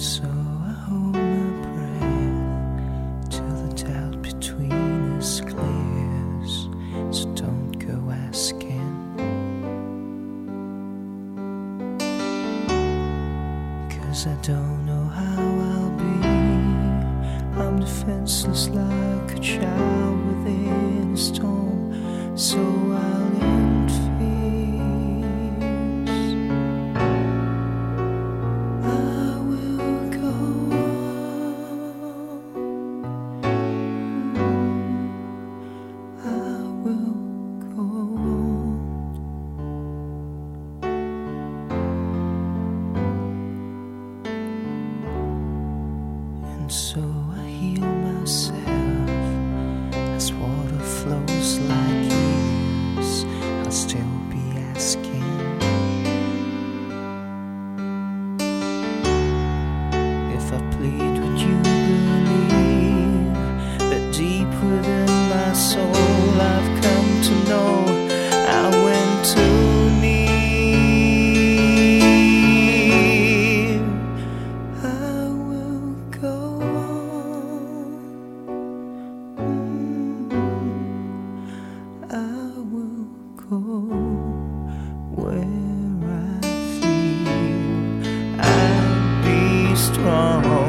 so I hold my breath till the doubt between us clears. So don't go asking. Cause I don't know how I'll be. I'm defenseless like a child within a storm. So so I heal myself where I feel I'll be strong.